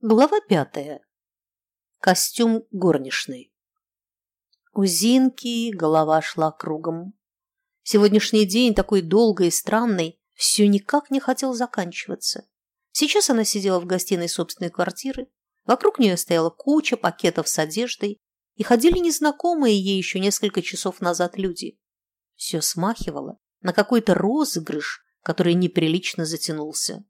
Глава пятая. Костюм горничной. У Зинки голова шла кругом. Сегодняшний день, такой долгий и странный, все никак не хотел заканчиваться. Сейчас она сидела в гостиной собственной квартиры, вокруг нее стояла куча пакетов с одеждой, и ходили незнакомые ей еще несколько часов назад люди. Все смахивало на какой-то розыгрыш, который неприлично затянулся.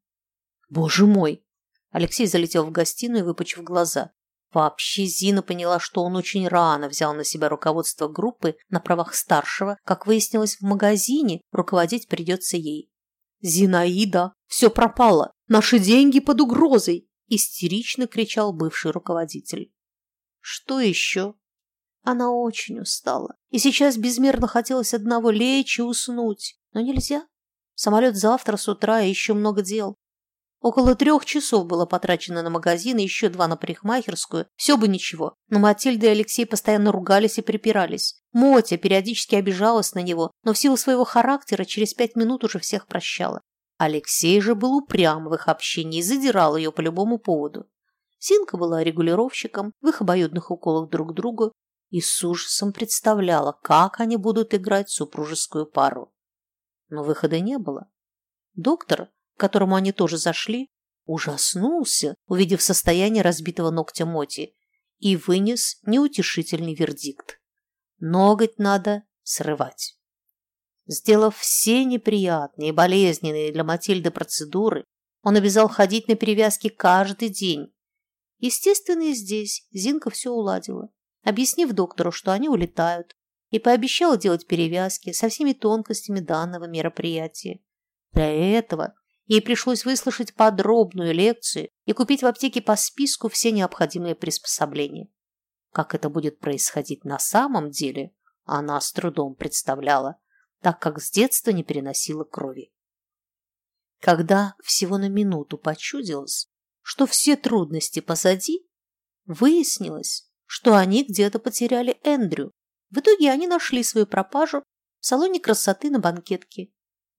«Боже мой!» Алексей залетел в гостиную, выпучив глаза. Вообще Зина поняла, что он очень рано взял на себя руководство группы на правах старшего. Как выяснилось в магазине, руководить придется ей. «Зинаида, все пропало! Наши деньги под угрозой!» истерично кричал бывший руководитель. «Что еще?» Она очень устала, и сейчас безмерно хотелось одного лечь и уснуть. Но нельзя. Самолет завтра с утра, и еще много дел. Около трех часов было потрачено на магазин и еще два на парикмахерскую. Все бы ничего. Но Матильда и Алексей постоянно ругались и припирались. Мотя периодически обижалась на него, но в силу своего характера через пять минут уже всех прощала. Алексей же был упрям в их общении и задирал ее по любому поводу. Синка была регулировщиком в их обоюдных уколах друг к другу и с ужасом представляла, как они будут играть супружескую пару. Но выхода не было. Доктор, которому они тоже зашли, ужаснулся, увидев состояние разбитого ногтя Моти, и вынес неутешительный вердикт. Ноготь надо срывать. Сделав все неприятные и болезненные для Матильды процедуры, он обязал ходить на перевязки каждый день. Естественно, и здесь Зинка все уладила, объяснив доктору, что они улетают, и пообещала делать перевязки со всеми тонкостями данного мероприятия. Для этого Ей пришлось выслушать подробную лекцию и купить в аптеке по списку все необходимые приспособления. Как это будет происходить на самом деле, она с трудом представляла, так как с детства не переносила крови. Когда всего на минуту почудилось, что все трудности позади, выяснилось, что они где-то потеряли Эндрю. В итоге они нашли свою пропажу в салоне красоты на банкетке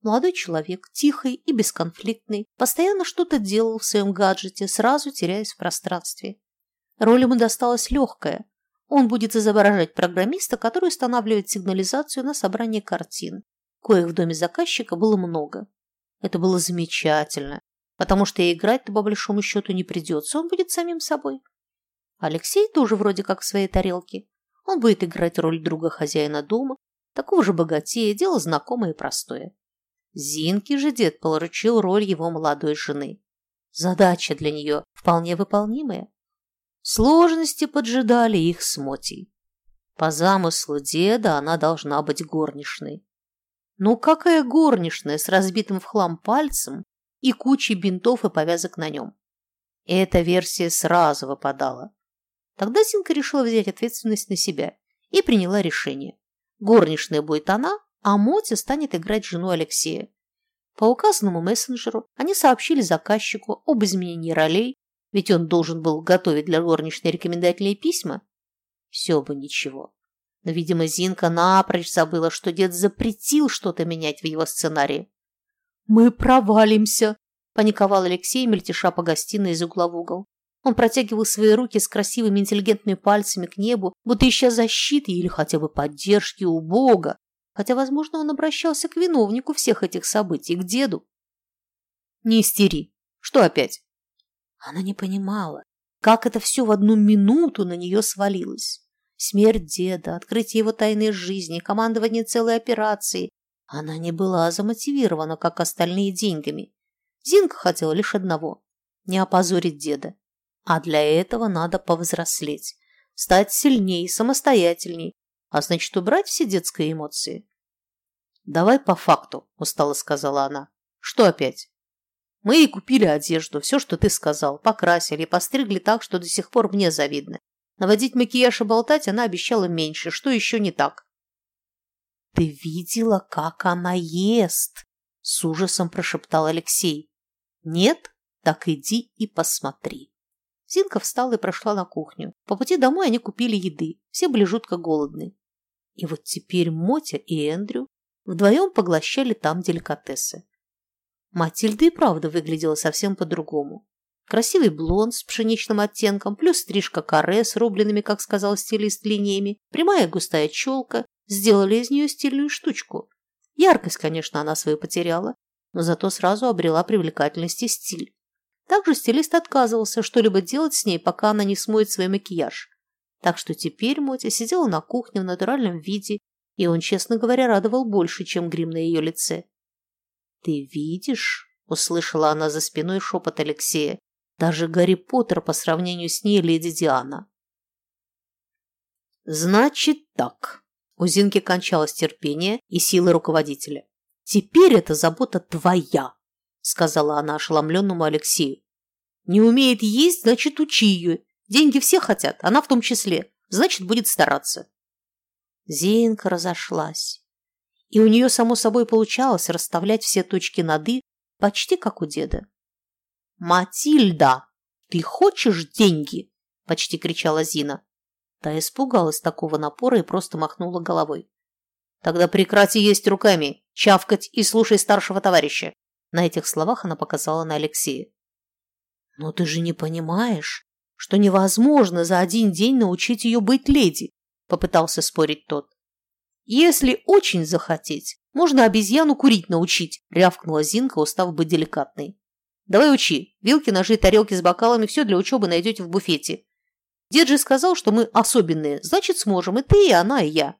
Молодой человек, тихий и бесконфликтный, постоянно что-то делал в своем гаджете, сразу теряясь в пространстве. Роль ему досталась легкая. Он будет изображать программиста, который устанавливает сигнализацию на собрание картин, коих в доме заказчика было много. Это было замечательно, потому что играть-то по большому счету не придется, он будет самим собой. Алексей тоже вроде как в своей тарелке. Он будет играть роль друга хозяина дома, такого же богатея, дело знакомое и простое. Зинке же дед поручил роль его молодой жены. Задача для нее вполне выполнимая. Сложности поджидали их с Мотей. По замыслу деда она должна быть горничной. Ну какая горничная с разбитым в хлам пальцем и кучей бинтов и повязок на нем? Эта версия сразу выпадала. Тогда Зинка решила взять ответственность на себя и приняла решение. Горничная будет она, а Мотя станет играть жену Алексея. По указанному мессенджеру они сообщили заказчику об изменении ролей, ведь он должен был готовить для горничной рекомендательные письма. Все бы ничего. Но, видимо, Зинка напрочь забыла, что дед запретил что-то менять в его сценарии. «Мы провалимся!» – паниковал Алексей, мельтеша по гостиной из угла в угол. Он протягивал свои руки с красивыми интеллигентными пальцами к небу, будто ища защиты или хотя бы поддержки у Бога, хотя, возможно, он обращался к виновнику всех этих событий, к деду. «Не истери! Что опять?» Она не понимала, как это все в одну минуту на нее свалилось. Смерть деда, открытие его тайной жизни, командование целой операции. Она не была замотивирована, как остальные, деньгами. Зинка хотела лишь одного – не опозорить деда. А для этого надо повзрослеть, стать сильнее, самостоятельней, а значит, убрать все детские эмоции. «Давай по факту», – устало сказала она. «Что опять?» «Мы ей купили одежду, все, что ты сказал, покрасили, постригли так, что до сих пор мне завидно. Наводить макияж и болтать она обещала меньше. Что еще не так?» «Ты видела, как она ест?» – с ужасом прошептал Алексей. «Нет? Так иди и посмотри». Зинка встала и прошла на кухню. По пути домой они купили еды. Все были жутко голодны. И вот теперь Мотя и Эндрю вдвоем поглощали там деликатесы. Матильда и правда выглядела совсем по-другому. Красивый блонд с пшеничным оттенком, плюс стрижка каре с рубленными, как сказал стилист, линиями, прямая густая челка, сделали из нее стильную штучку. Яркость, конечно, она свою потеряла, но зато сразу обрела привлекательность и стиль. Также стилист отказывался что-либо делать с ней, пока она не смоет свой макияж. Так что теперь Мотя сидела на кухне в натуральном виде, и он, честно говоря, радовал больше, чем грим на ее лице. «Ты видишь?» – услышала она за спиной шепот Алексея. «Даже Гарри Поттер по сравнению с ней леди Диана». «Значит так». У Зинки кончалось терпение и силы руководителя. «Теперь эта забота твоя», – сказала она ошеломленному Алексею. «Не умеет есть, значит, учи ее. Деньги все хотят, она в том числе. Значит, будет стараться». Зинка разошлась. И у нее, само собой, получалось расставлять все точки над «и», почти как у деда. «Матильда, ты хочешь деньги?» – почти кричала Зина. Та испугалась такого напора и просто махнула головой. «Тогда прекрати есть руками, чавкать и слушай старшего товарища!» На этих словах она показала на Алексея. «Но ты же не понимаешь, что невозможно за один день научить ее быть леди», попытался спорить тот. «Если очень захотеть, можно обезьяну курить научить», рявкнула Зинка, устав быть деликатной. «Давай учи. Вилки, ножи, тарелки с бокалами – все для учебы найдете в буфете. Дед же сказал, что мы особенные, значит, сможем. И ты, и она, и я».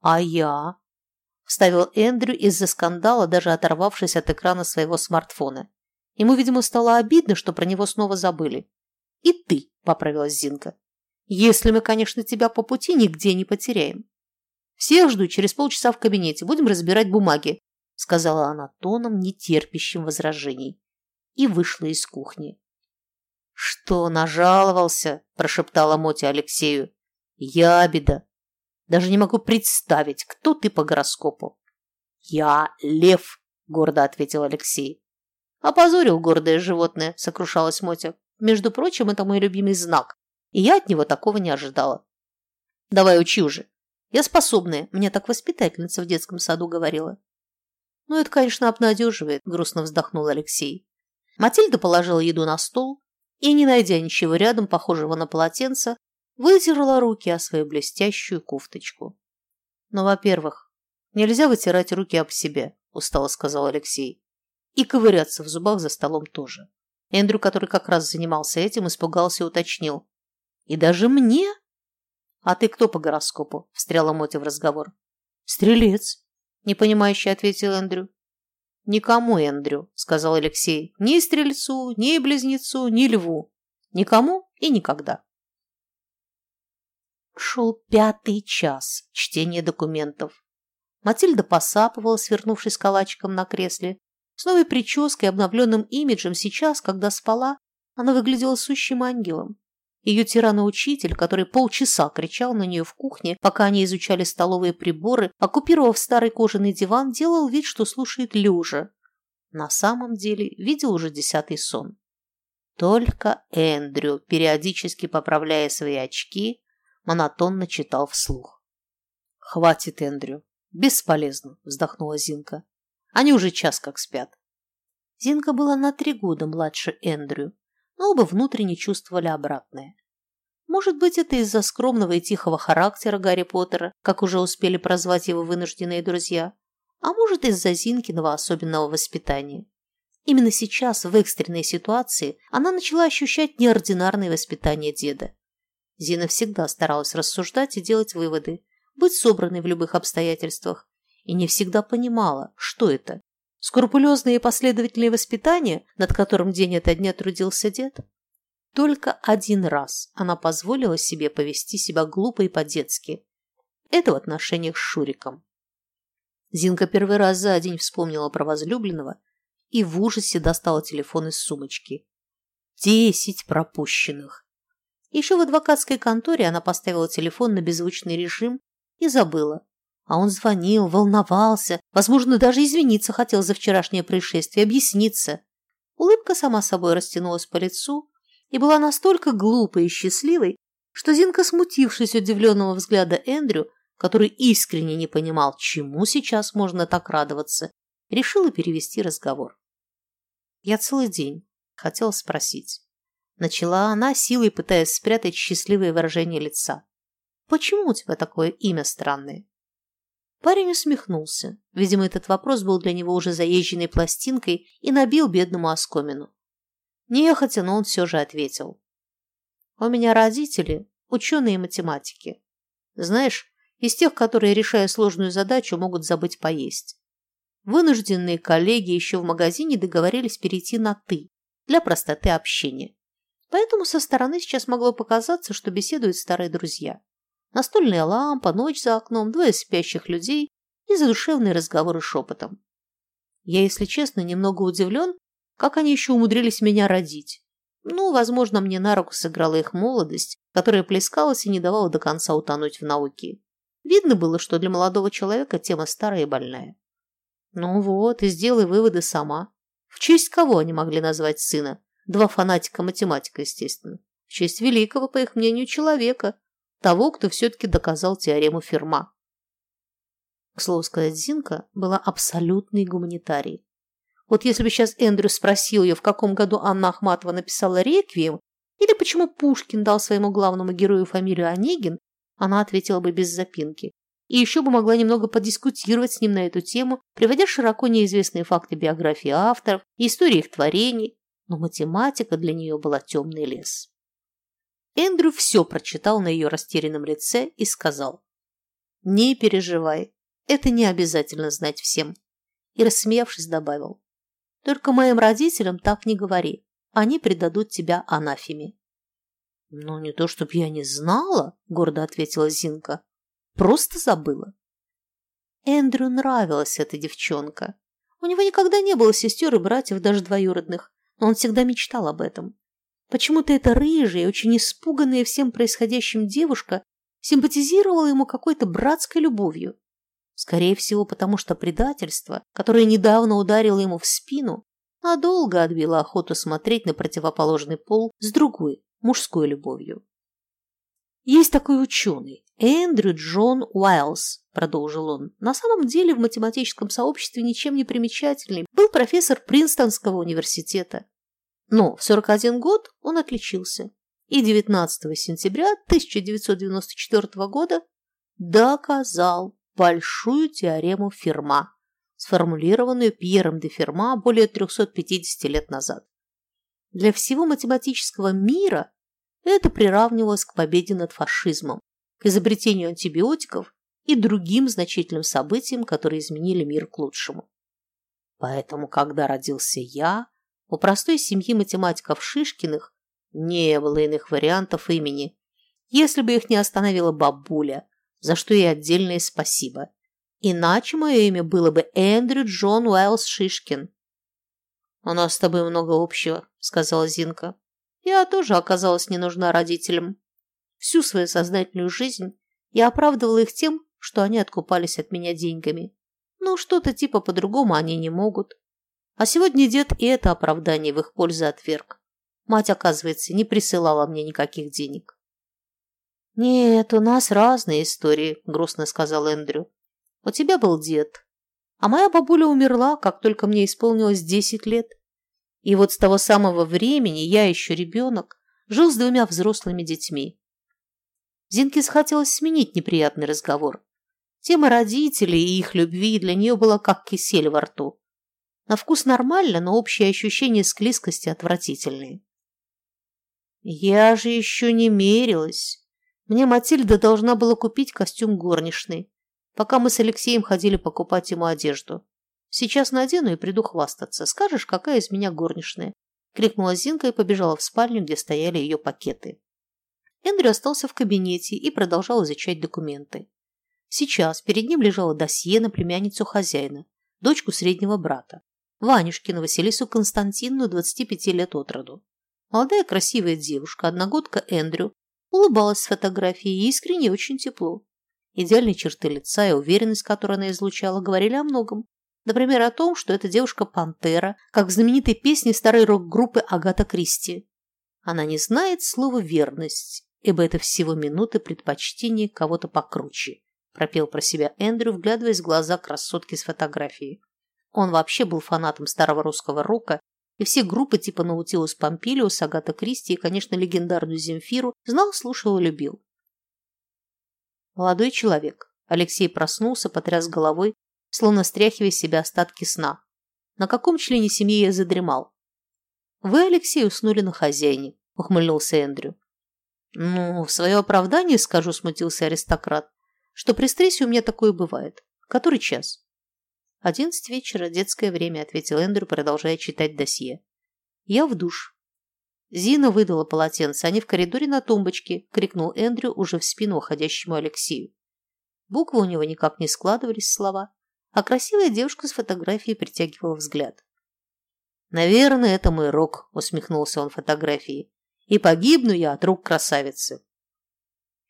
«А я?» – вставил Эндрю из-за скандала, даже оторвавшись от экрана своего смартфона. Ему, видимо, стало обидно, что про него снова забыли. «И ты», – поправилась Зинка. Если мы, конечно, тебя по пути нигде не потеряем. Всех жду через полчаса в кабинете. Будем разбирать бумаги, сказала она тоном, нетерпящим возражений, и вышла из кухни. Что нажаловался? прошептала Мотя Алексею. Я беда. Даже не могу представить, кто ты по гороскопу. Я лев, гордо ответил Алексей. Опозорил гордое животное, сокрушалась Мотя. Между прочим, это мой любимый знак и я от него такого не ожидала. Давай учи уже. Я способная, мне так воспитательница в детском саду говорила. Ну, это, конечно, обнадеживает, грустно вздохнул Алексей. Матильда положила еду на стол и, не найдя ничего рядом, похожего на полотенце, вытерла руки о свою блестящую кофточку. Ну, во-первых, нельзя вытирать руки об себя, устало сказал Алексей. И ковыряться в зубах за столом тоже. Эндрю, который как раз занимался этим, испугался и уточнил. И даже мне? А ты кто по гороскопу? Встряла Мотя в разговор. Стрелец, непонимающе ответил Эндрю. Никому, Эндрю, сказал Алексей. Ни стрельцу, ни близнецу, ни льву. Никому и никогда. Шел пятый час чтения документов. Матильда посапывала, свернувшись калачиком на кресле. С новой прической и обновленным имиджем сейчас, когда спала, она выглядела сущим ангелом. Ее тираноучитель, который полчаса кричал на нее в кухне, пока они изучали столовые приборы, оккупировав старый кожаный диван, делал вид, что слушает лежа. На самом деле видел уже десятый сон. Только Эндрю, периодически поправляя свои очки, монотонно читал вслух. «Хватит, Эндрю. Бесполезно», – вздохнула Зинка. «Они уже час как спят». Зинка была на три года младше Эндрю, но оба внутренне чувствовали обратное. Может быть, это из-за скромного и тихого характера Гарри Поттера, как уже успели прозвать его вынужденные друзья, а может, из-за Зинкиного особенного воспитания. Именно сейчас, в экстренной ситуации, она начала ощущать неординарное воспитание деда. Зина всегда старалась рассуждать и делать выводы, быть собранной в любых обстоятельствах, и не всегда понимала, что это Скрупулезное и последовательное воспитание, над которым день ото дня трудился дед? Только один раз она позволила себе повести себя глупо и по-детски. Это в отношениях с Шуриком. Зинка первый раз за день вспомнила про возлюбленного и в ужасе достала телефон из сумочки. Десять пропущенных. Еще в адвокатской конторе она поставила телефон на беззвучный режим и забыла, а он звонил, волновался, возможно, даже извиниться хотел за вчерашнее происшествие, объясниться. Улыбка сама собой растянулась по лицу и была настолько глупой и счастливой, что Зинка, смутившись удивленного взгляда Эндрю, который искренне не понимал, чему сейчас можно так радоваться, решила перевести разговор. Я целый день хотела спросить, Начала она, силой пытаясь спрятать счастливое выражение лица. «Почему у тебя такое имя странное?» Парень усмехнулся. Видимо, этот вопрос был для него уже заезженной пластинкой и набил бедному оскомину. Нехотя, но он все же ответил. «У меня родители – ученые математики. Знаешь, из тех, которые, решая сложную задачу, могут забыть поесть. Вынужденные коллеги еще в магазине договорились перейти на «ты» для простоты общения. Поэтому со стороны сейчас могло показаться, что беседуют старые друзья. Настольная лампа, ночь за окном, двое спящих людей и задушевные разговоры шепотом. Я, если честно, немного удивлен, как они еще умудрились меня родить. Ну, возможно, мне на руку сыграла их молодость, которая плескалась и не давала до конца утонуть в науке. Видно было, что для молодого человека тема старая и больная. Ну вот, и сделай выводы сама. В честь кого они могли назвать сына? Два фанатика-математика, естественно. В честь великого, по их мнению, человека, того, кто все-таки доказал теорему Ферма. К слову сказать, Зинка была абсолютной гуманитарией. Вот если бы сейчас Эндрю спросил ее, в каком году Анна Ахматова написала «Реквием», или почему Пушкин дал своему главному герою фамилию Онегин, она ответила бы без запинки. И еще бы могла немного подискутировать с ним на эту тему, приводя широко неизвестные факты биографии авторов и истории их творений, но математика для нее была темный лес. Эндрю все прочитал на ее растерянном лице и сказал, «Не переживай, это не обязательно знать всем». И, рассмеявшись, добавил, «Только моим родителям так не говори, они предадут тебя анафеме». «Ну, не то, чтоб я не знала», — гордо ответила Зинка, «просто забыла». Эндрю нравилась эта девчонка. У него никогда не было сестер и братьев, даже двоюродных но он всегда мечтал об этом. Почему-то эта рыжая, очень испуганная всем происходящим девушка симпатизировала ему какой-то братской любовью. Скорее всего, потому что предательство, которое недавно ударило ему в спину, надолго отбило охоту смотреть на противоположный пол с другой, мужской любовью. Есть такой ученый, Эндрю Джон Уайлз, продолжил он. На самом деле в математическом сообществе ничем не примечательный. Был профессор Принстонского университета. Но в 41 год он отличился. И 19 сентября 1994 года доказал большую теорему Ферма, сформулированную Пьером де Ферма более 350 лет назад. Для всего математического мира это приравнивалось к победе над фашизмом, к изобретению антибиотиков и другим значительным событиям, которые изменили мир к лучшему. Поэтому, когда родился я, у простой семьи математиков Шишкиных не было иных вариантов имени, если бы их не остановила бабуля, за что ей отдельное спасибо. Иначе мое имя было бы Эндрю Джон Уэллс Шишкин. «У нас с тобой много общего», — сказала Зинка. «Я тоже оказалась не нужна родителям. Всю свою сознательную жизнь я оправдывала их тем, что они откупались от меня деньгами. Ну, что-то типа по-другому они не могут. А сегодня дед и это оправдание в их пользу отверг. Мать, оказывается, не присылала мне никаких денег. «Нет, у нас разные истории», – грустно сказал Эндрю. «У тебя был дед, а моя бабуля умерла, как только мне исполнилось десять лет. И вот с того самого времени я еще ребенок, жил с двумя взрослыми детьми. Зинке захотелось сменить неприятный разговор. Тема родителей и их любви для нее была как кисель во рту. На вкус нормально, но общее ощущение склизкости отвратительные. Я же еще не мерилась. Мне Матильда должна была купить костюм горничной, пока мы с Алексеем ходили покупать ему одежду. Сейчас надену и приду хвастаться. Скажешь, какая из меня горничная? Крикнула Зинка и побежала в спальню, где стояли ее пакеты. Эндрю остался в кабинете и продолжал изучать документы. Сейчас перед ним лежало досье на племянницу хозяина, дочку среднего брата, Ванюшкину Василису Константинну, 25 лет от роду. Молодая красивая девушка, одногодка Эндрю, улыбалась с фотографии и очень тепло. Идеальные черты лица и уверенность, которую она излучала, говорили о многом. Например, о том, что эта девушка пантера, как в знаменитой песне старой рок-группы Агата Кристи. Она не знает слова «верность», ибо это всего минуты предпочтения кого-то покруче, пропел про себя Эндрю, вглядываясь в глаза красотки с фотографией. Он вообще был фанатом старого русского рока и все группы типа Наутилус Помпилиус, Агата Кристи и, конечно, легендарную Земфиру знал, слушал и любил. Молодой человек. Алексей проснулся, потряс головой, словно стряхивая с себя остатки сна. На каком члене семьи я задремал? Вы, Алексей, уснули на хозяине, ухмыльнулся Эндрю. Ну, в свое оправдание скажу, смутился аристократ, что при стрессе у меня такое бывает. Который час? «Одиннадцать вечера, детское время», — ответил Эндрю, продолжая читать досье. «Я в душ». Зина выдала полотенце. Они в коридоре на тумбочке, — крикнул Эндрю уже в спину уходящему Алексею. Буквы у него никак не складывались слова, а красивая девушка с фотографией притягивала взгляд. «Наверное, это мой рок», — усмехнулся он фотографии. «И погибну я от рук красавицы».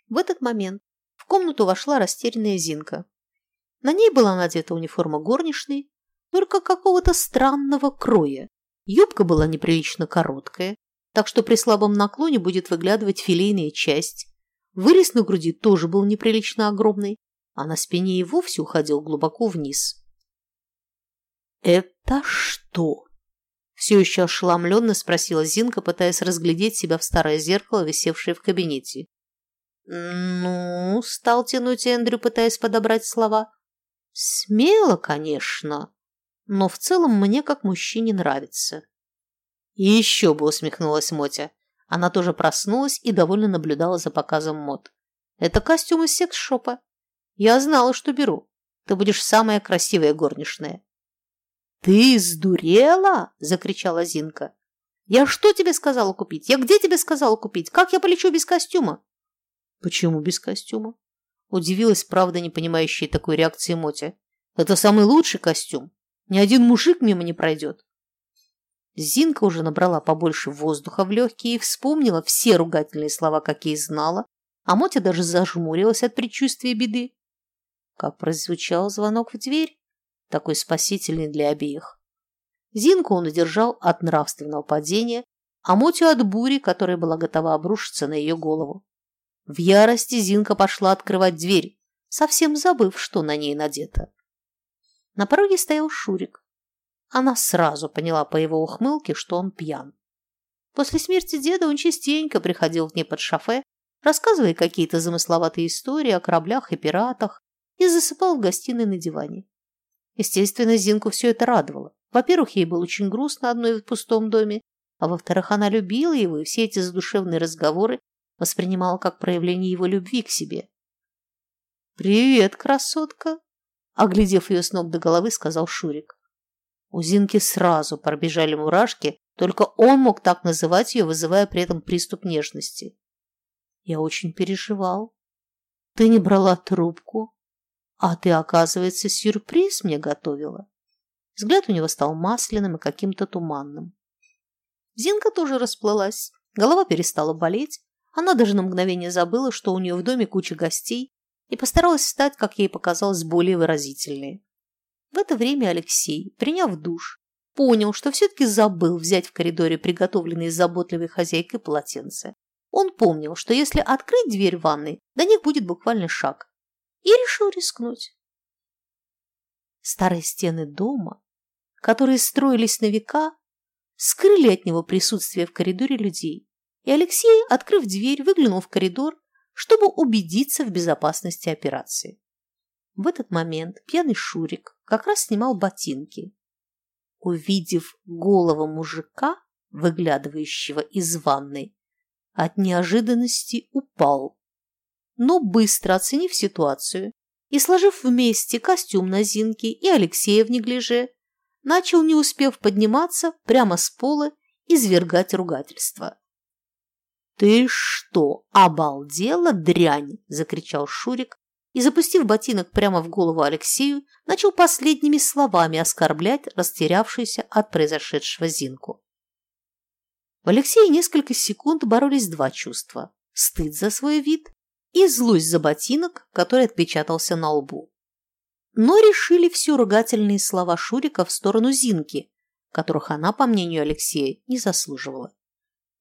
В этот момент в комнату вошла растерянная Зинка. На ней была надета униформа горничной, только какого-то странного кроя. Юбка была неприлично короткая, так что при слабом наклоне будет выглядывать филейная часть. Вырез на груди тоже был неприлично огромный, а на спине и вовсе уходил глубоко вниз. «Это что?» Все еще ошеломленно спросила Зинка, пытаясь разглядеть себя в старое зеркало, висевшее в кабинете. «Ну?» – стал тянуть Эндрю, пытаясь подобрать слова. Смело, конечно, но в целом мне как мужчине нравится. И еще бы усмехнулась Мотя. Она тоже проснулась и довольно наблюдала за показом мод. Это костюм из секс-шопа. Я знала, что беру. Ты будешь самая красивая горничная. Ты сдурела? Закричала Зинка. Я что тебе сказала купить? Я где тебе сказала купить? Как я полечу без костюма? Почему без костюма? Удивилась, правда, не понимающая такой реакции Мотя. Это самый лучший костюм. Ни один мужик мимо не пройдет. Зинка уже набрала побольше воздуха в легкие и вспомнила все ругательные слова, какие знала, а Мотя даже зажмурилась от предчувствия беды. Как прозвучал звонок в дверь, такой спасительный для обеих. Зинку он удержал от нравственного падения, а Мотю от бури, которая была готова обрушиться на ее голову. В ярости Зинка пошла открывать дверь, совсем забыв, что на ней надето. На пороге стоял Шурик. Она сразу поняла по его ухмылке, что он пьян. После смерти деда он частенько приходил в ней под шофе, рассказывая какие-то замысловатые истории о кораблях и пиратах, и засыпал в гостиной на диване. Естественно, Зинку все это радовало. Во-первых, ей было очень грустно одной в пустом доме, а во-вторых, она любила его, и все эти задушевные разговоры воспринимала как проявление его любви к себе. «Привет, красотка!» Оглядев ее с ног до головы, сказал Шурик. У Зинки сразу пробежали мурашки, только он мог так называть ее, вызывая при этом приступ нежности. Я очень переживал. Ты не брала трубку, а ты, оказывается, сюрприз мне готовила. Взгляд у него стал масляным и каким-то туманным. Зинка тоже расплылась, голова перестала болеть, она даже на мгновение забыла, что у нее в доме куча гостей, и постаралась стать, как ей показалось, более выразительной. В это время Алексей, приняв душ, понял, что все-таки забыл взять в коридоре приготовленные заботливой хозяйкой полотенце. Он помнил, что если открыть дверь ванной, до них будет буквально шаг, и решил рискнуть. Старые стены дома, которые строились на века, скрыли от него присутствие в коридоре людей и Алексей, открыв дверь, выглянул в коридор, чтобы убедиться в безопасности операции. В этот момент пьяный Шурик как раз снимал ботинки. Увидев голову мужика, выглядывающего из ванной, от неожиданности упал. Но быстро оценив ситуацию и сложив вместе костюм на Зинке и Алексея в неглиже, начал, не успев подниматься, прямо с пола извергать ругательство. «Ты что, обалдела, дрянь?» – закричал Шурик и, запустив ботинок прямо в голову Алексею, начал последними словами оскорблять растерявшуюся от произошедшего Зинку. В Алексее несколько секунд боролись два чувства – стыд за свой вид и злость за ботинок, который отпечатался на лбу. Но решили все ругательные слова Шурика в сторону Зинки, которых она, по мнению Алексея, не заслуживала.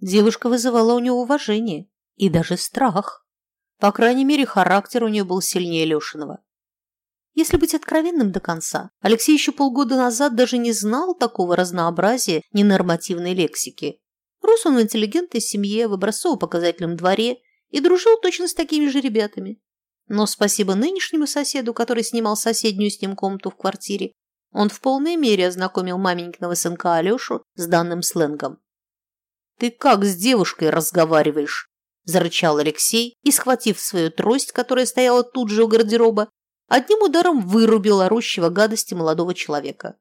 Девушка вызывала у него уважение и даже страх. По крайней мере, характер у нее был сильнее Лешиного. Если быть откровенным до конца, Алексей еще полгода назад даже не знал такого разнообразия ненормативной лексики. Рос он в интеллигентной семье, в образцово-показательном дворе и дружил точно с такими же ребятами. Но спасибо нынешнему соседу, который снимал соседнюю с ним комнату в квартире, он в полной мере ознакомил маменькиного сынка Алешу с данным сленгом. «Ты как с девушкой разговариваешь?» – зарычал Алексей и, схватив свою трость, которая стояла тут же у гардероба, одним ударом вырубил орущего гадости молодого человека.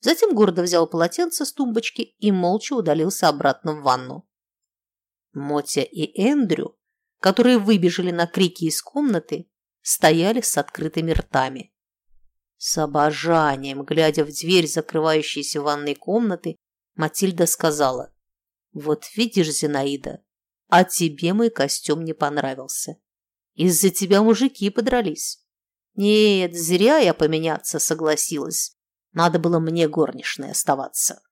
Затем гордо взял полотенце с тумбочки и молча удалился обратно в ванну. Мотя и Эндрю, которые выбежали на крики из комнаты, стояли с открытыми ртами. С обожанием, глядя в дверь закрывающейся ванной комнаты, Матильда сказала, «Вот видишь, Зинаида, а тебе мой костюм не понравился. Из-за тебя мужики подрались. Нет, зря я поменяться согласилась. Надо было мне горничной оставаться.